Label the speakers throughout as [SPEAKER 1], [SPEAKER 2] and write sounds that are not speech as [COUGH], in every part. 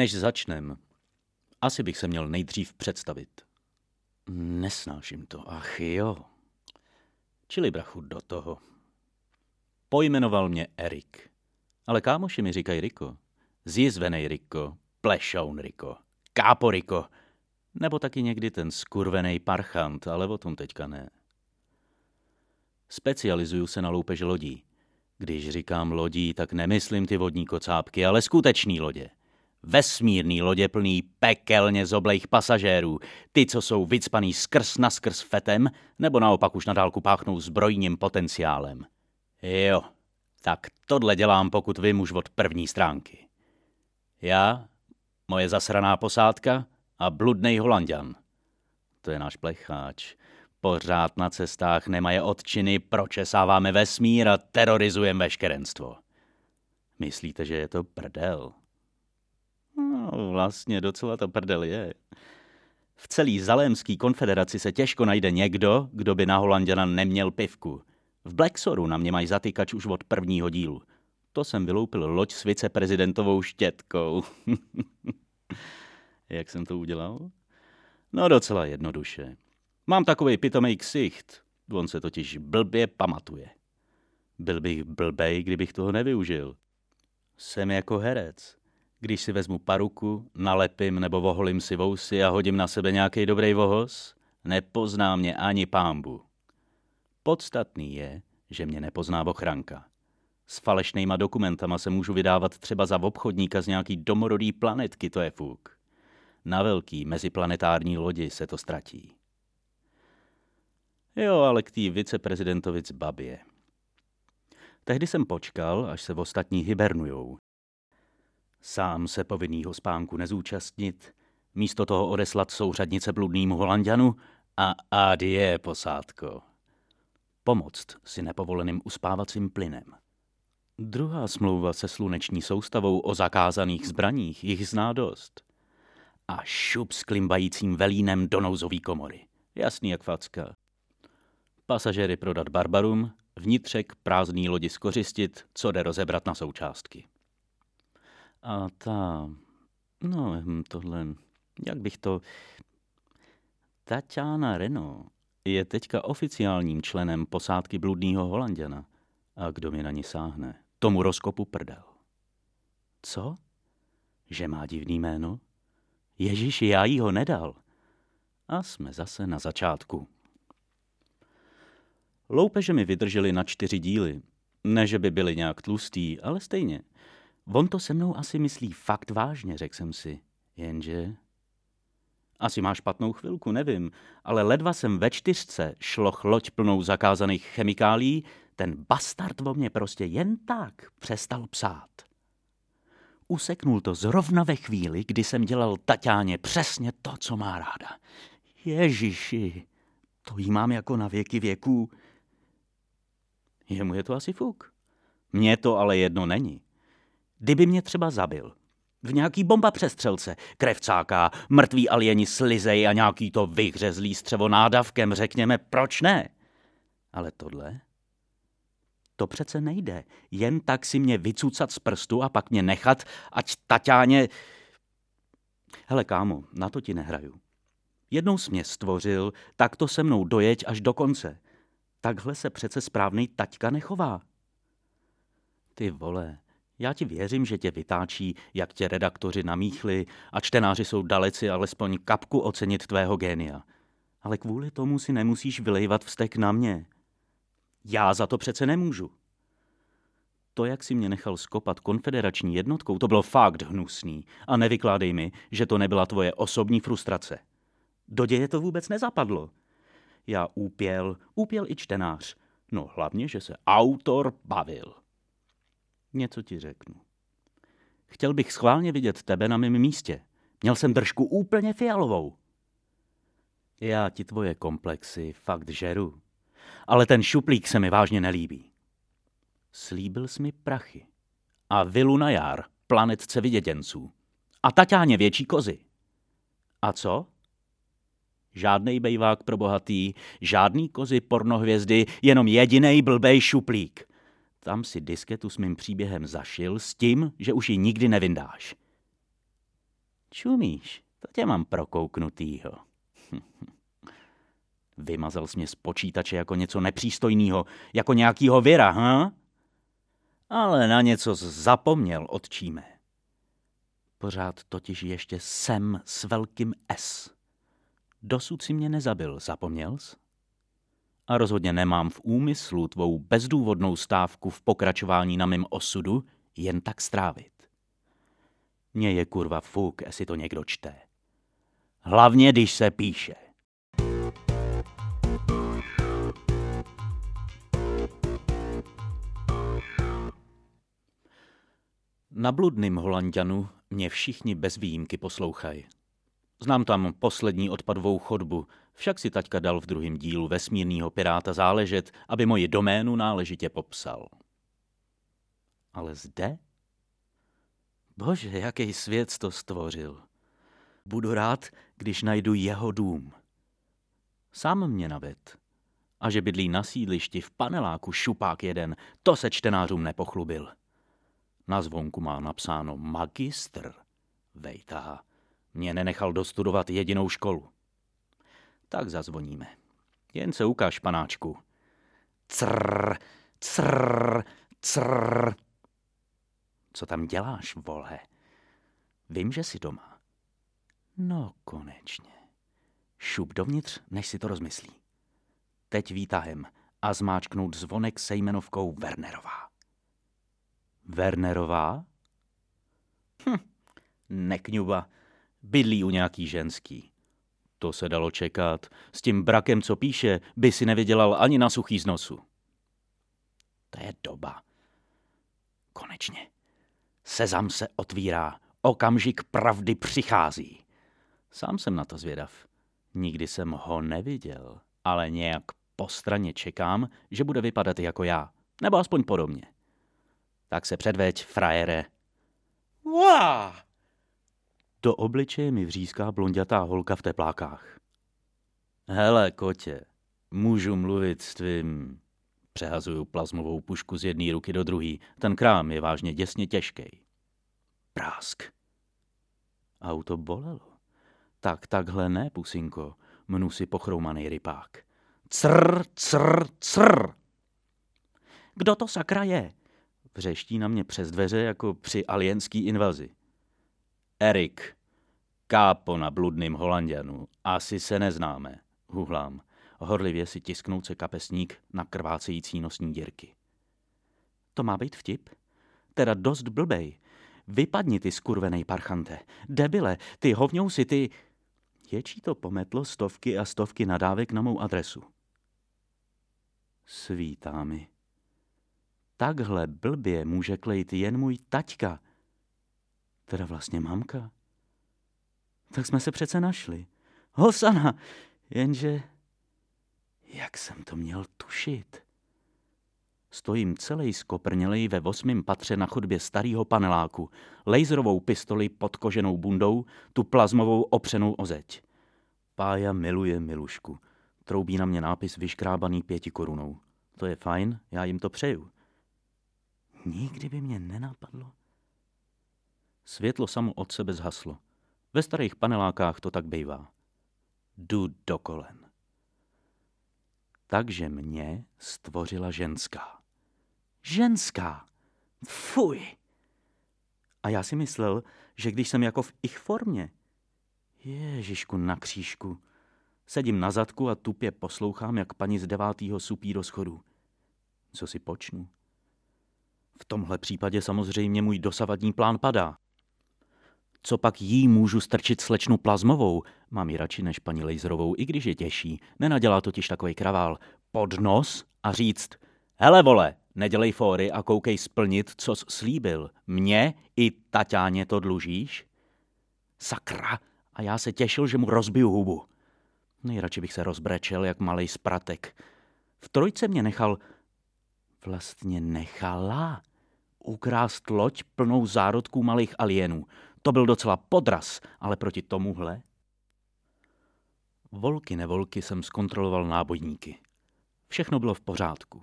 [SPEAKER 1] Než začnem, asi bych se měl nejdřív představit. Nesnáším to, ach jo. Čili brachu do toho. Pojmenoval mě Erik. Ale kámoši mi říkají Riko. Zjizvenej Riko, plešoun Riko, kápo Riko. Nebo taky někdy ten skurvený parchant, ale o tom teďka ne. Specializuju se na loupež lodí. Když říkám lodí, tak nemyslím ty vodní kocápky, ale skutečný lodě. Vesmírný lodě plný pekelně zoblejch pasažérů, ty, co jsou vycpaný skrz na skrz fetem, nebo naopak už na dálku páchnou zbrojním potenciálem. Jo, tak tohle dělám, pokud vím už od první stránky. Já, moje zasraná posádka a bludnej holanděn. To je náš plecháč. Pořád na cestách nemaje odčiny, pročesáváme vesmír a terorizujeme veškerenstvo. Myslíte, že je to prdel? No, vlastně docela to prdel je. V celý Zalémský konfederaci se těžko najde někdo, kdo by na Holanděna neměl pivku. V Blacksoru na mě mají zatykač už od prvního dílu. To jsem vyloupil loď s viceprezidentovou štětkou. [LAUGHS] Jak jsem to udělal? No docela jednoduše. Mám takový pitomej ksicht. On se totiž blbě pamatuje. Byl bych blbej, kdybych toho nevyužil. Jsem jako herec. Když si vezmu paruku, nalepím nebo voholím si vousy a hodím na sebe nějaký dobrý vohos, nepozná mě ani pámbu. Podstatný je, že mě nepozná ochranka. S falešnýma dokumentama se můžu vydávat třeba za obchodníka z nějaký domorodý planetky, to je fuk. Na velký meziplanetární lodi se to ztratí. Jo, ale k tý viceprezidentovic babě. Tehdy jsem počkal, až se v ostatní hibernujou. Sám se povinnýho spánku nezúčastnit, místo toho odeslat souřadnice bludnýmu Holandianu a adie posádko. Pomoct si nepovoleným uspávacím plynem. Druhá smlouva se sluneční soustavou o zakázaných zbraních jich zná dost. A šup s klimbajícím velínem do nouzový komory. Jasný jak facka. Pasažéry prodat barbarum, vnitřek prázdný lodi skořistit, co jde rozebrat na součástky. A ta, no hm, tohle, jak bych to... Tatiana Reno je teďka oficiálním členem posádky bludného Holanděna. A kdo mi na ní sáhne? Tomu rozkopu prdel. Co? Že má divný jméno? Ježíši, já jí ho nedal. A jsme zase na začátku. Loupeže mi vydrželi na čtyři díly. Ne, že by byli nějak tlustý, ale stejně. On to se mnou asi myslí fakt vážně, řekl jsem si. Jenže... Asi má špatnou chvilku, nevím, ale ledva jsem ve čtyřce šloch loď plnou zakázaných chemikálí, ten bastard o mě prostě jen tak přestal psát. Useknul to zrovna ve chvíli, kdy jsem dělal Taťáně přesně to, co má ráda. Ježiši, to jí mám jako na věky věků. Jemu je to asi fuk. Mně to ale jedno není. Kdyby mě třeba zabil. V nějaký bomba přestřelce, krevcáka, mrtví alieni slizej a nějaký to vyhřezlý střevo nádavkem, řekněme, proč ne? Ale tohle? To přece nejde. Jen tak si mě vycucat z prstu a pak mě nechat, ať Taťáně... Hele, kámo, na to ti nehraju. Jednou jsi mě stvořil, tak to se mnou dojeď až do konce. Takhle se přece správný taťka nechová. Ty vole, já ti věřím, že tě vytáčí, jak tě redaktoři namíchli a čtenáři jsou daleci alespoň kapku ocenit tvého génia. Ale kvůli tomu si nemusíš vylejvat vztek na mě. Já za to přece nemůžu. To, jak si mě nechal skopat konfederační jednotkou, to bylo fakt hnusný. A nevykládej mi, že to nebyla tvoje osobní frustrace. Do děje to vůbec nezapadlo. Já úpěl, úpěl i čtenář. No hlavně, že se autor bavil. Něco ti řeknu. Chtěl bych schválně vidět tebe na mém místě. Měl jsem držku úplně fialovou. Já ti tvoje komplexy fakt žeru. Ale ten šuplík se mi vážně nelíbí. Slíbil jsi mi prachy. A vilu na jar, planetce viděděnců. A taťáně větší kozy. A co? Žádnej bejvák pro bohatý, žádný kozy pornohvězdy, jenom jedinej blbej šuplík. Tam si disketu s mým příběhem zašil s tím, že už ji nikdy nevyndáš. Čumíš, to tě mám prokouknutýho. [LAUGHS] Vymazal jsi mě z počítače jako něco nepřístojného, jako nějakýho věra, ha? Ale na něco zapomněl, odčíme. Pořád totiž ještě jsem s velkým S. Dosud si mě nezabil, zapomněl jsi? A rozhodně nemám v úmyslu tvou bezdůvodnou stávku v pokračování na mém osudu jen tak strávit. Mně je kurva fuk, jestli to někdo čte. Hlavně, když se píše. Na bludným Holandianu mě všichni bez výjimky poslouchají. Znám tam poslední odpadovou chodbu, však si taťka dal v druhém dílu vesmírného piráta záležet, aby moji doménu náležitě popsal. Ale zde? Bože, jaký svět to stvořil. Budu rád, když najdu jeho dům. Sám mě naved. A že bydlí na sídlišti v paneláku šupák jeden, to se čtenářům nepochlubil. Na zvonku má napsáno magistr. Vejta, mě nenechal dostudovat jedinou školu. Tak zazvoníme. Jen se ukáž, panáčku. Crr, crr, crr. Co tam děláš, vole? Vím, že jsi doma. No, konečně. Šup dovnitř, než si to rozmyslí. Teď výtahem a zmáčknout zvonek se jmenovkou Wernerová. Wernerová? Hm, nekňuba. Bydlí u nějaký ženský. To se dalo čekat. S tím brakem, co píše, by si nevydělal ani na suchý z nosu. To je doba. Konečně. Sezam se otvírá. Okamžik pravdy přichází. Sám jsem na to zvědav. Nikdy jsem ho neviděl, ale nějak po straně čekám, že bude vypadat jako já. Nebo aspoň podobně. Tak se předveď, frajere. Wow! Do obličeje mi vříská blondětá holka v teplákách. Hele, kotě, můžu mluvit s tvým... Přehazuju plazmovou pušku z jedné ruky do druhé. Ten krám je vážně děsně těžký. Prásk. Auto bolelo. Tak takhle ne, pusinko, mnu si pochroumaný rypák. Cr, cr, cr. Kdo to sakra je? Vřeští na mě přes dveře jako při alienský invazi. Erik, kápo na bludným Holandianu, asi se neznáme, huhlám. Horlivě si tisknout se kapesník na krvácející nosní dírky. To má být vtip? Teda dost blbej. Vypadni ty skurvenej parchante. Debile, ty si ty... Ječí to pometlo stovky a stovky nadávek na mou adresu. Svítá mi. Takhle blbě může klejt jen můj taťka. Teda vlastně mamka. Tak jsme se přece našli. Hosana, jenže... Jak jsem to měl tušit? Stojím celý skoprnělej ve osmém patře na chodbě starého paneláku, laserovou pistoli pod koženou bundou, tu plazmovou opřenou o zeď. Pája miluje Milušku. Troubí na mě nápis vyškrábaný pěti korunou. To je fajn, já jim to přeju. Nikdy by mě nenapadlo. Světlo samo od sebe zhaslo. Ve starých panelákách to tak bývá. Jdu do kolen. Takže mě stvořila ženská. Ženská! Fuj! A já si myslel, že když jsem jako v ich formě. Ježišku na křížku. Sedím na zadku a tupě poslouchám, jak paní z devátého supí do schodu. Co si počnu? V tomhle případě samozřejmě můj dosavadní plán padá. Co pak jí můžu strčit slečnu plazmovou? Mám ji radši než paní Lejzrovou, i když je těžší. Nenadělá totiž takový kravál. Pod nos a říct, hele vole, nedělej fóry a koukej splnit, co jsi slíbil. Mně i Taťáně to dlužíš? Sakra, a já se těšil, že mu rozbiju hubu. Nejradši bych se rozbrečel, jak malý spratek. V trojce mě nechal... Vlastně nechala ukrást loď plnou zárodků malých alienů. To byl docela podraz, ale proti tomuhle... Volky nevolky jsem zkontroloval nábojníky. Všechno bylo v pořádku.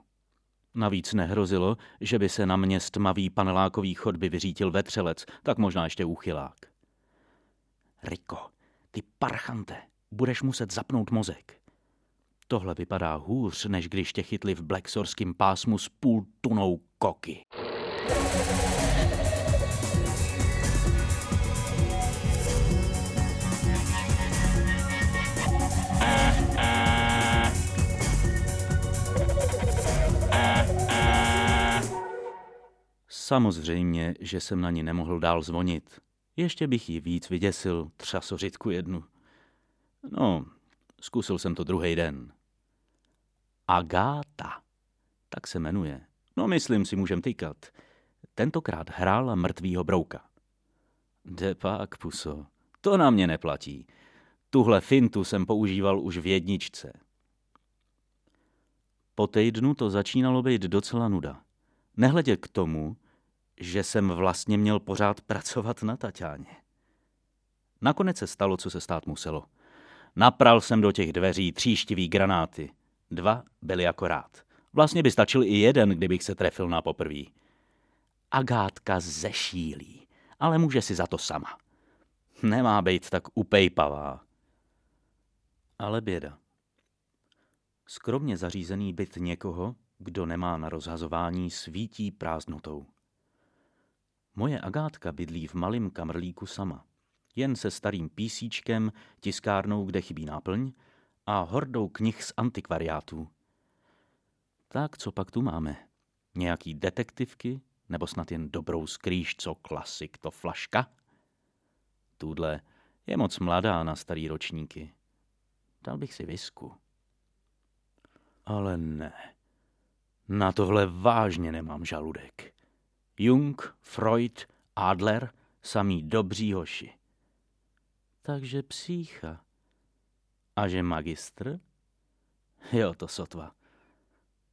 [SPEAKER 1] Navíc nehrozilo, že by se na mě z tmavý panelákový chodby vyřítil vetřelec, tak možná ještě úchylák. Riko, ty parchante, budeš muset zapnout mozek. Tohle vypadá hůř, než když tě chytli v Blacksorském pásmu s půl tunou koky. Samozřejmě, že jsem na ní nemohl dál zvonit. Ještě bych ji víc vyděsil, třasořitku jednu. No, zkusil jsem to druhý den. Agáta, tak se jmenuje. No, myslím si, můžem tykat. Tentokrát hrála mrtvýho brouka. De pak, puso, to na mě neplatí. Tuhle fintu jsem používal už v jedničce. Po týdnu to začínalo být docela nuda. Nehledě k tomu, že jsem vlastně měl pořád pracovat na Taťáně. Nakonec se stalo, co se stát muselo. Napral jsem do těch dveří tříštivý granáty. Dva byly akorát. Vlastně by stačil i jeden, kdybych se trefil na poprví. Agátka zešílí, ale může si za to sama. Nemá být tak upejpavá. Ale běda. Skromně zařízený byt někoho, kdo nemá na rozhazování, svítí prázdnotou. Moje Agátka bydlí v malém kamrlíku sama. Jen se starým písíčkem, tiskárnou, kde chybí náplň, a hordou knih z antikvariátů. Tak co pak tu máme? Nějaký detektivky? Nebo snad jen dobrou skrýž, co klasik, to flaška? Tudle je moc mladá na starý ročníky. Dal bych si visku. Ale ne. Na tohle vážně nemám žaludek. Jung, Freud, Adler, samý dobří hoši. Takže psícha. A že magistr? Jo, to sotva.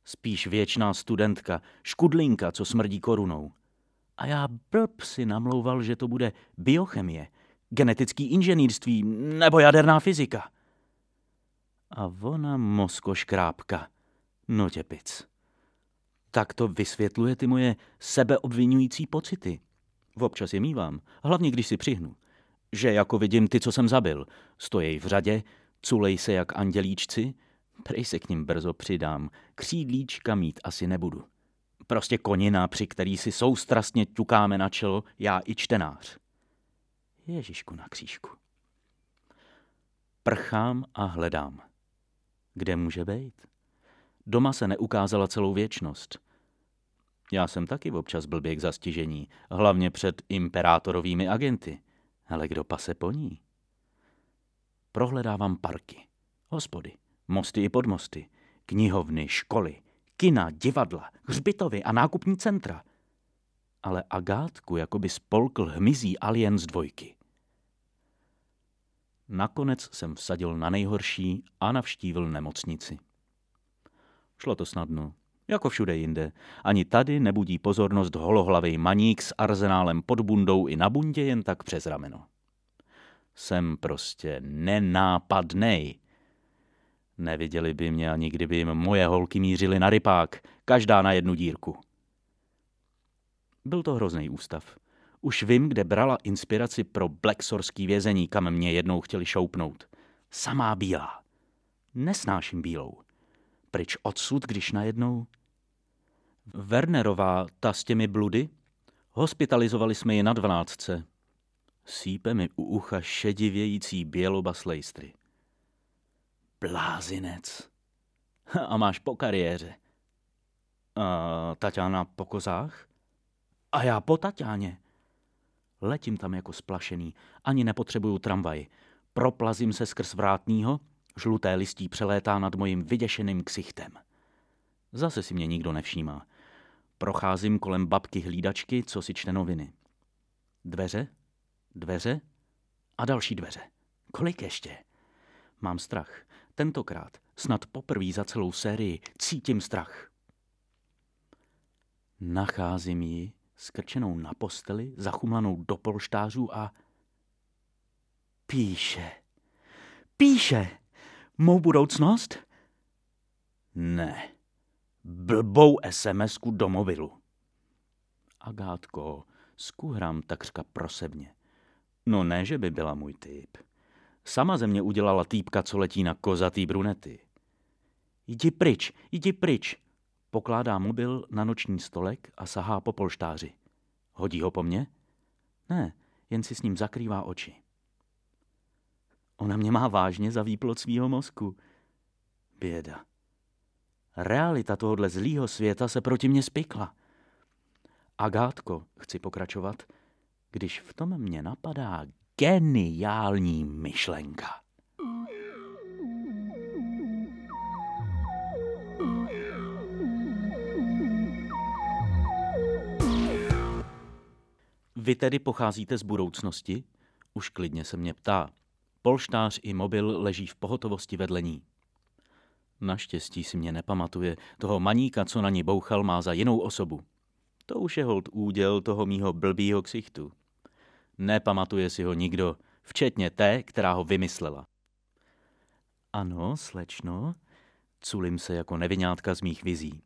[SPEAKER 1] Spíš věčná studentka, škudlinka, co smrdí korunou. A já blb si namlouval, že to bude biochemie, genetický inženýrství nebo jaderná fyzika. A ona moskoškrápka. No těpic tak to vysvětluje ty moje sebeobvinující pocity. Občas je mývám, hlavně když si přihnu. Že jako vidím ty, co jsem zabil, stojí v řadě, culej se jak andělíčci, prej se k ním brzo přidám, křídlíčka mít asi nebudu. Prostě konina, při který si soustrastně ťukáme na čelo, já i čtenář. Ježišku na křížku. Prchám a hledám. Kde může být? Doma se neukázala celou věčnost. Já jsem taky občas blbě k zastižení, hlavně před imperátorovými agenty. Ale kdo pase po ní? Prohledávám parky, hospody, mosty i podmosty, knihovny, školy, kina, divadla, hřbitovy a nákupní centra. Ale Agátku jakoby spolkl hmyzí alien z dvojky. Nakonec jsem vsadil na nejhorší a navštívil nemocnici. Šlo to snadno. Jako všude jinde. Ani tady nebudí pozornost holohlavý maník s arzenálem pod bundou i na bundě jen tak přes rameno. Jsem prostě nenápadnej. Neviděli by mě ani kdyby jim moje holky mířily na rypák, každá na jednu dírku. Byl to hrozný ústav. Už vím, kde brala inspiraci pro Blacksorský vězení, kam mě jednou chtěli šoupnout. Samá bílá. Nesnáším bílou pryč odsud, když najednou... Wernerová, ta s těmi bludy? Hospitalizovali jsme ji na dvanáctce. Sípe mi u ucha šedivějící bělobas lejstry. Blázinec. A máš po kariéře. A Tatiana po kozách? A já po Tatianě. Letím tam jako splašený, ani nepotřebuju tramvaj. Proplazím se skrz vrátního Žluté listí přelétá nad mojím vyděšeným ksichtem. Zase si mě nikdo nevšímá. Procházím kolem babky hlídačky, co si čte noviny. Dveře, dveře a další dveře. Kolik ještě? Mám strach. Tentokrát, snad poprvé za celou sérii, cítím strach. Nacházím ji, skrčenou na posteli, zachumlanou do polštářů a píše. Píše! Mou budoucnost? Ne. Blbou SMS-ku do mobilu. Agátko, skuhrám takřka prosebně. No ne, že by byla můj typ. Sama ze mě udělala týpka, co letí na kozatý brunety. Jdi pryč, jdi pryč. Pokládá mobil na noční stolek a sahá po polštáři. Hodí ho po mně? Ne, jen si s ním zakrývá oči. Ona mě má vážně za výplot svýho mozku. Běda. Realita tohohle zlýho světa se proti mně spikla. Agátko, chci pokračovat, když v tom mě napadá geniální myšlenka. Vy tedy pocházíte z budoucnosti? Už klidně se mě ptá. Polštář i mobil leží v pohotovosti vedle ní. Naštěstí si mě nepamatuje. Toho maníka, co na ní bouchal, má za jinou osobu. To už je hold úděl toho mýho blbýho ksichtu. Nepamatuje si ho nikdo, včetně té, která ho vymyslela. Ano, slečno, culím se jako nevinátka z mých vizí.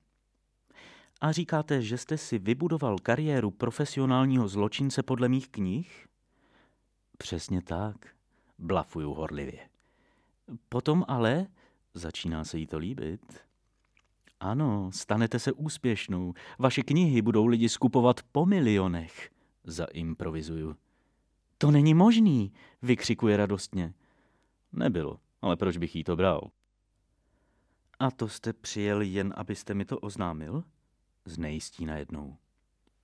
[SPEAKER 1] A říkáte, že jste si vybudoval kariéru profesionálního zločince podle mých knih? Přesně tak, blafuju horlivě. Potom ale, začíná se jí to líbit, ano, stanete se úspěšnou. Vaše knihy budou lidi skupovat po milionech. Zaimprovizuju. To není možný, vykřikuje radostně. Nebylo, ale proč bych jí to bral? A to jste přijel jen, abyste mi to oznámil? Znejistí najednou.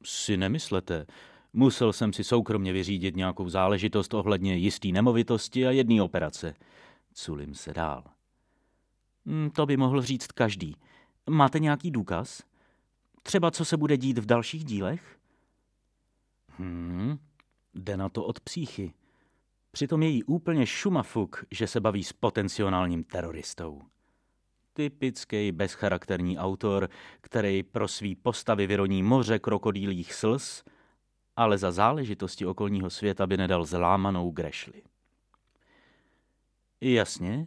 [SPEAKER 1] Si nemyslete, musel jsem si soukromně vyřídit nějakou záležitost ohledně jistý nemovitosti a jedné operace. Culim se dál. Hm, to by mohl říct každý. Máte nějaký důkaz? Třeba co se bude dít v dalších dílech? Hmm, jde na to od psíchy. Přitom je jí úplně šumafuk, že se baví s potenciálním teroristou. Typický bezcharakterní autor, který pro svý postavy vyroní moře krokodýlích slz, ale za záležitosti okolního světa by nedal zlámanou grešli. Jasně,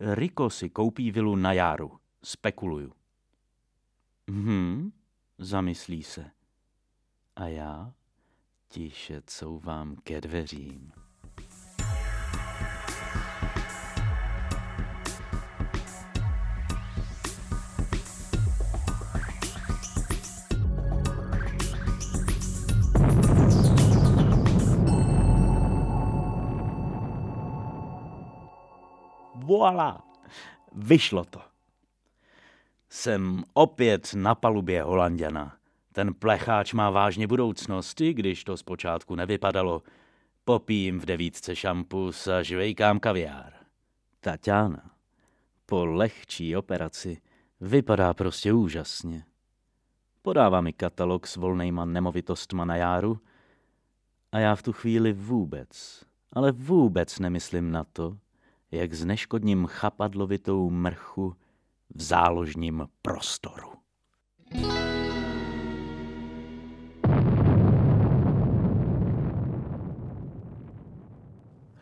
[SPEAKER 1] Riko si koupí vilu na járu. Spekuluju. Hm, zamyslí se. A já tiše couvám ke dveřím. Voilà, vyšlo to. Jsem opět na palubě Holanděna. Ten plecháč má vážně budoucnost, i když to zpočátku nevypadalo. Popím v devítce šampus a žvejkám kaviár. Tatiana po lehčí operaci vypadá prostě úžasně. Podává mi katalog s volnejma nemovitostma na járu a já v tu chvíli vůbec, ale vůbec nemyslím na to, jak zneškodním chapadlovitou mrchu v záložním prostoru. thank you